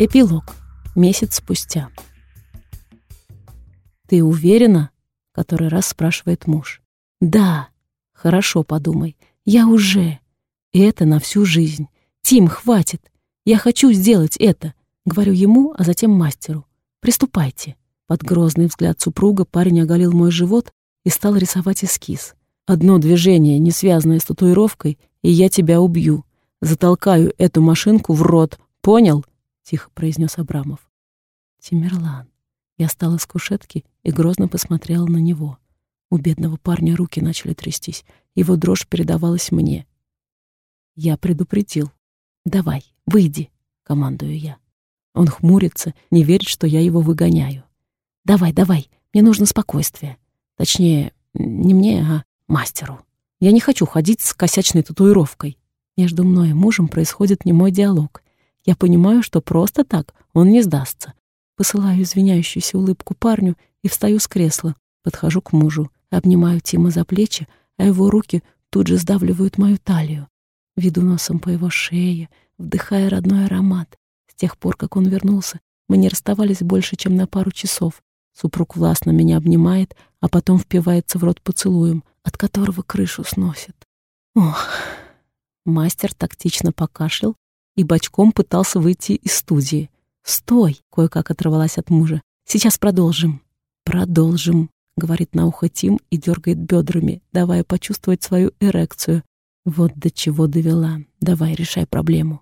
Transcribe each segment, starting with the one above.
Эпилог. Месяц спустя. «Ты уверена?» — который раз спрашивает муж. «Да». «Хорошо, подумай. Я уже. И это на всю жизнь. Тим, хватит. Я хочу сделать это». Говорю ему, а затем мастеру. «Приступайте». Под грозный взгляд супруга парень оголил мой живот и стал рисовать эскиз. «Одно движение, не связанное с татуировкой, и я тебя убью. Затолкаю эту машинку в рот. Понял?» Тихо произнес Абрамов. Тимерлан. Я встала с кушетки и грозно посмотрела на него. У бедного парня руки начали трястись. Его дрожь передавалась мне. Я предупредил. «Давай, выйди», — командую я. Он хмурится, не верит, что я его выгоняю. «Давай, давай, мне нужно спокойствие. Точнее, не мне, а мастеру. Я не хочу ходить с косячной татуировкой». Между мной и мужем происходит немой диалог. Я понимаю, что просто так он не сдастся. Посылаю извиняющуюся улыбку парню и встаю с кресла. Подхожу к мужу, обнимаю Тима за плечи, а его руки тут же сдавливают мою талию. Веду носом по его шее, вдыхая родной аромат. С тех пор, как он вернулся, мы не расставались больше, чем на пару часов. Супруг властно меня обнимает, а потом впивается в рот поцелуем, от которого крышу сносит. Ох! Мастер тактично покашлял и бочком пытался выйти из студии. «Стой!» — кое-как оторвалась от мужа. «Сейчас продолжим». «Продолжим», — говорит на ухо Тим и дергает бедрами, давая почувствовать свою эрекцию. Вот до чего довела. Давай, решай проблему.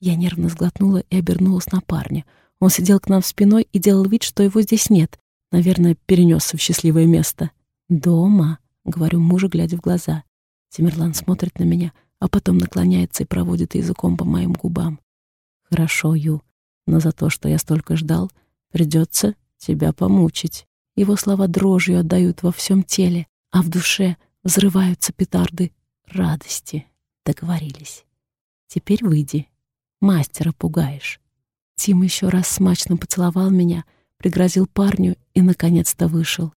Я нервно сглотнула и обернулась на парня. Он сидел к нам спиной и делал вид, что его здесь нет. Наверное, перенесся в счастливое место. «Дома», — говорю мужу, глядя в глаза. Тимерлан смотрит на меня, а потом наклоняется и проводит языком по моим губам. «Хорошо, Ю, но за то, что я столько ждал, придется тебя помучить». Его слова дрожью отдают во всем теле, а в душе взрываются петарды радости. Договорились. Теперь выйди. Мастера пугаешь. Тим еще раз смачно поцеловал меня, пригрозил парню и, наконец-то, вышел.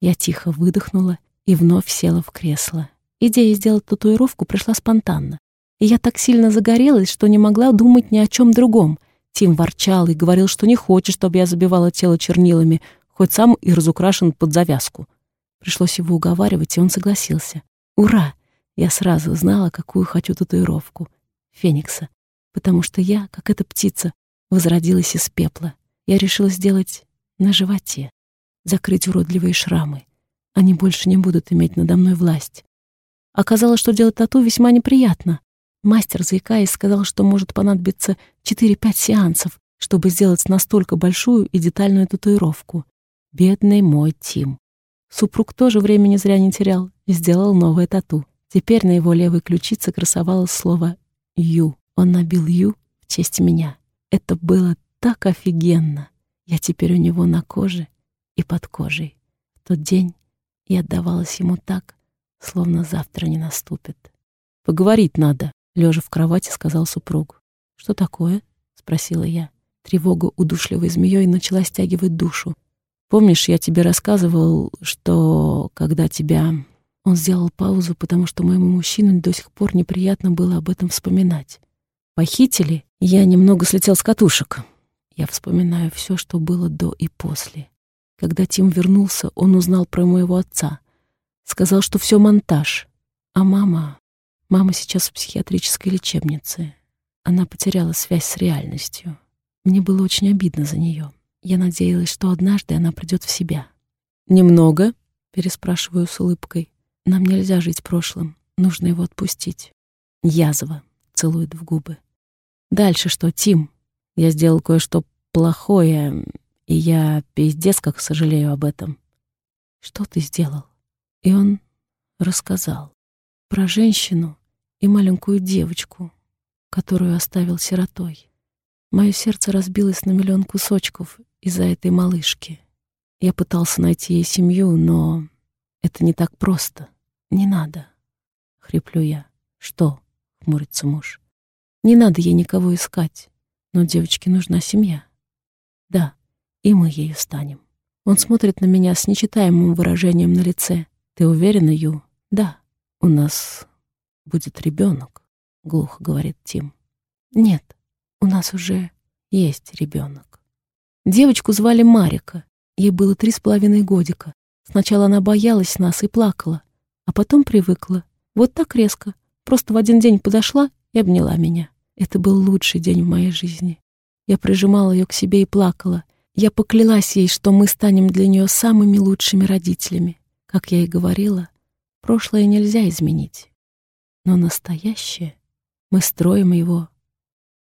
Я тихо выдохнула и вновь села в кресло. Идея сделать татуировку пришла спонтанно. И я так сильно загорелась, что не могла думать ни о чем другом. Тим ворчал и говорил, что не хочет, чтобы я забивала тело чернилами, хоть сам и разукрашен под завязку. Пришлось его уговаривать, и он согласился. Ура! Я сразу знала, какую хочу татуировку. Феникса. Потому что я, как эта птица, возродилась из пепла. Я решила сделать на животе. Закрыть уродливые шрамы. Они больше не будут иметь надо мной власть. Оказалось, что делать тату весьма неприятно. Мастер, заикаясь, сказал, что может понадобиться 4-5 сеансов, чтобы сделать настолько большую и детальную татуировку. Бедный мой Тим. Супруг тоже времени зря не терял и сделал новое тату. Теперь на его левой ключице красовалось слово «Ю». Он набил «Ю» в честь меня. Это было так офигенно. Я теперь у него на коже и под кожей. В тот день я отдавалась ему так, словно завтра не наступит. «Поговорить надо», — лежа в кровати, сказал супруг. «Что такое?» — спросила я. Тревога удушливой змеей начала стягивать душу. «Помнишь, я тебе рассказывал, что когда тебя...» Он сделал паузу, потому что моему мужчине до сих пор неприятно было об этом вспоминать. «Похитили?» Я немного слетел с катушек. Я вспоминаю все, что было до и после. Когда Тим вернулся, он узнал про моего отца. Сказал, что все монтаж. А мама... Мама сейчас в психиатрической лечебнице. Она потеряла связь с реальностью. Мне было очень обидно за нее. Я надеялась, что однажды она придет в себя. «Немного?» — переспрашиваю с улыбкой. «Нам нельзя жить прошлым. Нужно его отпустить». Язва целует в губы. «Дальше что, Тим? Я сделал кое-что плохое, и я пиздец как сожалею об этом». «Что ты сделал?» И он рассказал про женщину и маленькую девочку, которую оставил сиротой. Мое сердце разбилось на миллион кусочков из-за этой малышки. Я пытался найти ей семью, но это не так просто. Не надо. Хриплю я. Что? Хмурится муж. Не надо ей никого искать. Но девочке нужна семья. Да, и мы ею станем. Он смотрит на меня с нечитаемым выражением на лице. Ты уверена, Ю? Да, у нас будет ребенок, глухо говорит Тим. Нет, у нас уже есть ребенок. Девочку звали Марика. Ей было три с половиной годика. Сначала она боялась нас и плакала, а потом привыкла. Вот так резко. Просто в один день подошла и обняла меня. Это был лучший день в моей жизни. Я прижимала ее к себе и плакала. Я поклялась ей, что мы станем для нее самыми лучшими родителями. Как я и говорила, прошлое нельзя изменить. Но настоящее мы строим его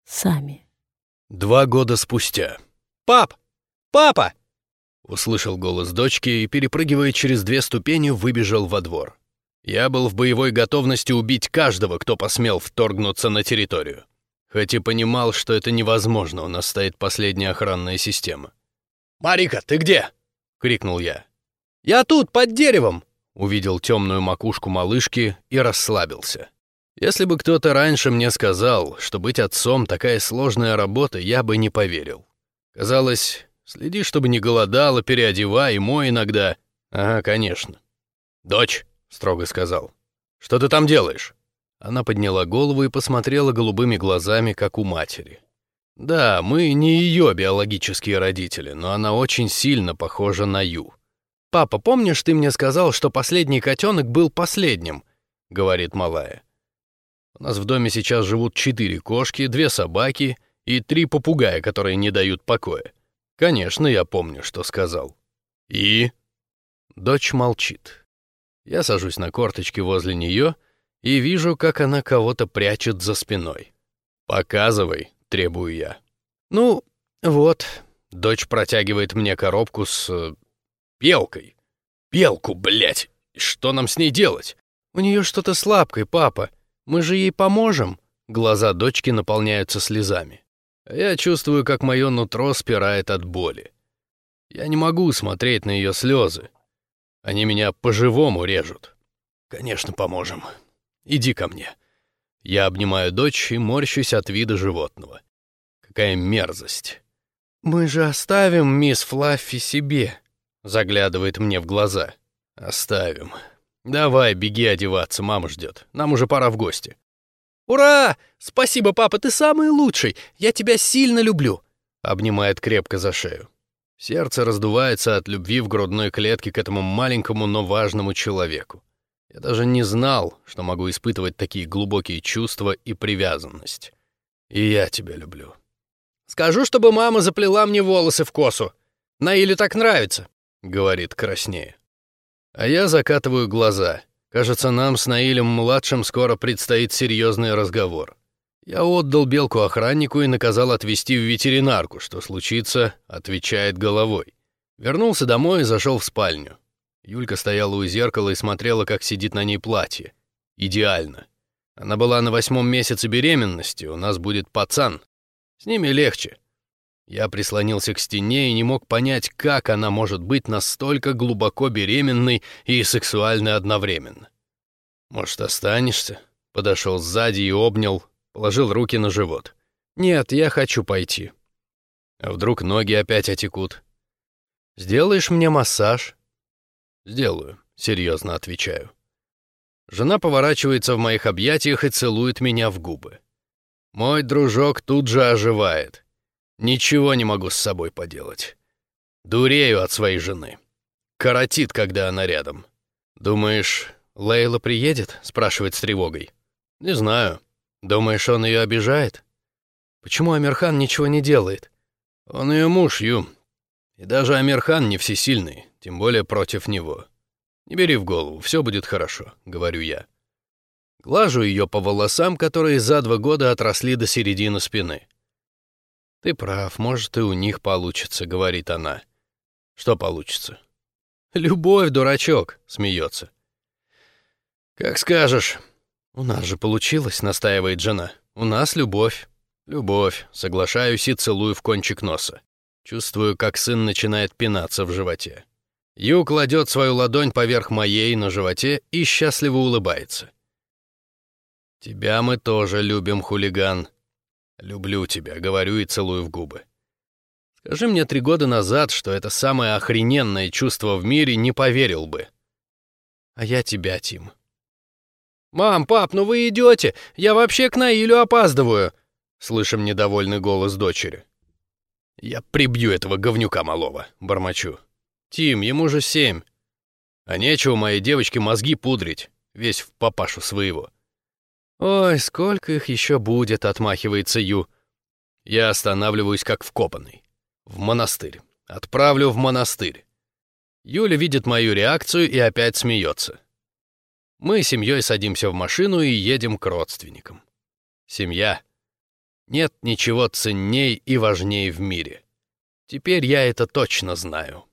сами. Два года спустя. «Пап! Папа!» Услышал голос дочки и, перепрыгивая через две ступени, выбежал во двор. Я был в боевой готовности убить каждого, кто посмел вторгнуться на территорию. Хоть и понимал, что это невозможно, у нас стоит последняя охранная система. «Марика, ты где?» — крикнул я. «Я тут, под деревом!» Увидел темную макушку малышки и расслабился. Если бы кто-то раньше мне сказал, что быть отцом такая сложная работа, я бы не поверил. Казалось, следи, чтобы не голодала, переодевай, мой иногда. Ага, конечно. «Дочь», — строго сказал, — «что ты там делаешь?» Она подняла голову и посмотрела голубыми глазами, как у матери. Да, мы не ее биологические родители, но она очень сильно похожа на Ю. «Папа, помнишь, ты мне сказал, что последний котенок был последним?» — говорит малая. У нас в доме сейчас живут четыре кошки, две собаки и три попугая, которые не дают покоя. Конечно, я помню, что сказал. И? Дочь молчит. Я сажусь на корточки возле нее и вижу, как она кого-то прячет за спиной. «Показывай», — требую я. «Ну, вот». Дочь протягивает мне коробку с... Пелкой. Пелку, блядь! Что нам с ней делать? У нее что-то с лапкой, папа. Мы же ей поможем. Глаза дочки наполняются слезами. Я чувствую, как мое нутро спирает от боли. Я не могу смотреть на ее слезы. Они меня по-живому режут. Конечно, поможем. Иди ко мне. Я обнимаю дочь и морщусь от вида животного. Какая мерзость. «Мы же оставим мисс Флаффи себе», — заглядывает мне в глаза. «Оставим. Давай, беги одеваться, мама ждет. Нам уже пора в гости». «Ура! Спасибо, папа, ты самый лучший! Я тебя сильно люблю!» Обнимает крепко за шею. Сердце раздувается от любви в грудной клетке к этому маленькому, но важному человеку. Я даже не знал, что могу испытывать такие глубокие чувства и привязанность. И я тебя люблю. «Скажу, чтобы мама заплела мне волосы в косу. Наилю так нравится», — говорит краснее. А я закатываю глаза. Кажется, нам с Наилем-младшим скоро предстоит серьезный разговор. Я отдал белку охраннику и наказал отвезти в ветеринарку. Что случится, отвечает головой. Вернулся домой и зашел в спальню. Юлька стояла у зеркала и смотрела, как сидит на ней платье. Идеально. Она была на восьмом месяце беременности, у нас будет пацан. С ними легче. Я прислонился к стене и не мог понять, как она может быть настолько глубоко беременной и сексуальной одновременно. «Может, останешься?» Подошел сзади и обнял, положил руки на живот. «Нет, я хочу пойти». А вдруг ноги опять отекут? «Сделаешь мне массаж?» «Сделаю», — серьезно отвечаю. Жена поворачивается в моих объятиях и целует меня в губы. Мой дружок тут же оживает. Ничего не могу с собой поделать. Дурею от своей жены. Коротит, когда она рядом. «Думаешь, Лейла приедет?» — спрашивает с тревогой. «Не знаю. Думаешь, он ее обижает?» «Почему Амирхан ничего не делает?» «Он ее муж, Ю. И даже Амирхан не всесильный тем более против него. Не бери в голову, все будет хорошо, говорю я. Глажу ее по волосам, которые за два года отросли до середины спины. Ты прав, может, и у них получится, говорит она. Что получится? Любовь, дурачок, смеется. Как скажешь. У нас же получилось, настаивает жена. У нас любовь. Любовь, соглашаюсь и целую в кончик носа. Чувствую, как сын начинает пинаться в животе. Ю кладет свою ладонь поверх моей на животе и счастливо улыбается. «Тебя мы тоже любим, хулиган. Люблю тебя», — говорю и целую в губы. Скажи мне три года назад, что это самое охрененное чувство в мире, не поверил бы. А я тебя, Тим. «Мам, пап, ну вы идете! Я вообще к Наилю опаздываю!» Слышим недовольный голос дочери. Я прибью этого говнюка малого, бормочу. Тим, ему же семь. А нечего моей девочке мозги пудрить, весь в папашу своего. Ой, сколько их еще будет, отмахивается Ю. Я останавливаюсь как вкопанный. В монастырь. Отправлю в монастырь. Юля видит мою реакцию и опять смеется. Мы с семьей садимся в машину и едем к родственникам. Семья. Нет ничего ценней и важней в мире. Теперь я это точно знаю.